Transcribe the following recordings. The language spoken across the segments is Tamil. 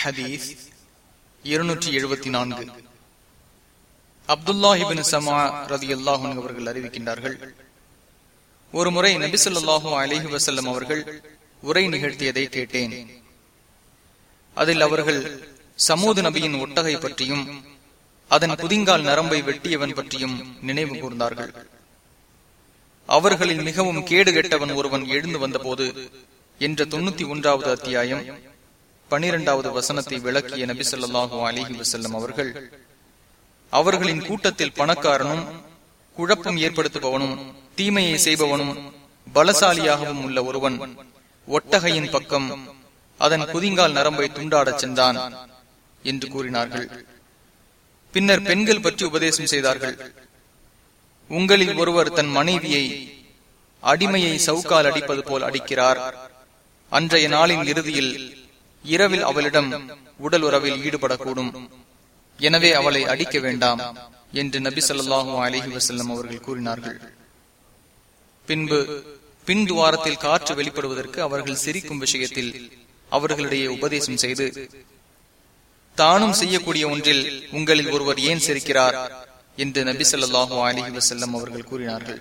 ஹதீஸ் இருநூற்றி எழுபத்தி நான்கு. அப்துல்லாஹிபின் சமா ரதி அல்லாஹன் அவர்கள் அறிவிக்கின்றார்கள் ஒரு முறை நபிசல்லாஹூ அலிஹி வசல்லம் அவர்கள் உரை நிகழ்த்தியதை கேட்டேன். அதில் அவர்கள் சமூது நபியின் ஒட்டகை பற்றியும் அதன் புதிங்கால் நரம்பை வெட்டியவன் பற்றியும் நினைவு கூர்ந்தார்கள். அவர்களில் மிகவும் கேடு கெட்டவன் ஒருவன் எழுந்து வந்தபோது என்ற தொண்ணூத்தி ஒன்றாவது அத்தியாயம் பனிரெண்டாவது வசனத்தை விளக்கிய நபி சொல்லாஹு அலிஹி வசல்லம் அவர்கள் அவர்களின் கூட்டத்தில் பணக்காரனும் குழப்பம் ஏற்படுத்துபவனும் தீமையை செய்பவனும் பலசாலியாகவும் உள்ள ஒருவன் ஒட்டகையின் பக்கம் அதன் குதிங்கால் நரம்பை துண்டாடச் சென்றான் என்று கூறினார்கள். பின்னர் பெண்கள் பற்றி உபதேசம் செய்தார்கள். உங்களில் ஒருவர் தன் மனைவியை அடிமையை சவுக்கால் அடிப்பது போல் அடிக்கிறார். அன்றைய நாளின் இறுதியில் இரவில் அவளிடம் உடல் உறவில் ஈடுபடக்கூடும். எனவே அவளை அடிக்க வேண்டாம் என்று நபி சொல்லாஹு அலஹி வசல்லம் அவர்கள் கூறினார்கள். பின்பு பின் துவாரத்தில் காற்று வெளிப்படுவதற்கு அவர்கள் சிரிக்கும் விஷயத்தில் அவர்களிடையே உபதேசம் செய்து தானும் செய்யக்கூடிய ஒன்றில் உங்களில் ஒருவர் ஏன் சிரிக்கிறார்? என்று நபி சொல்லாஹு அலஹி வசல்லம் அவர்கள் கூறினார்கள்.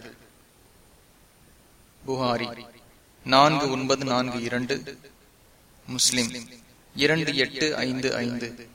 புகாரி நான்கு ஒன்பது நான்கு இரண்டு முஸ்லிம். இரண்டு எட்டு ஐந்து ஐந்து.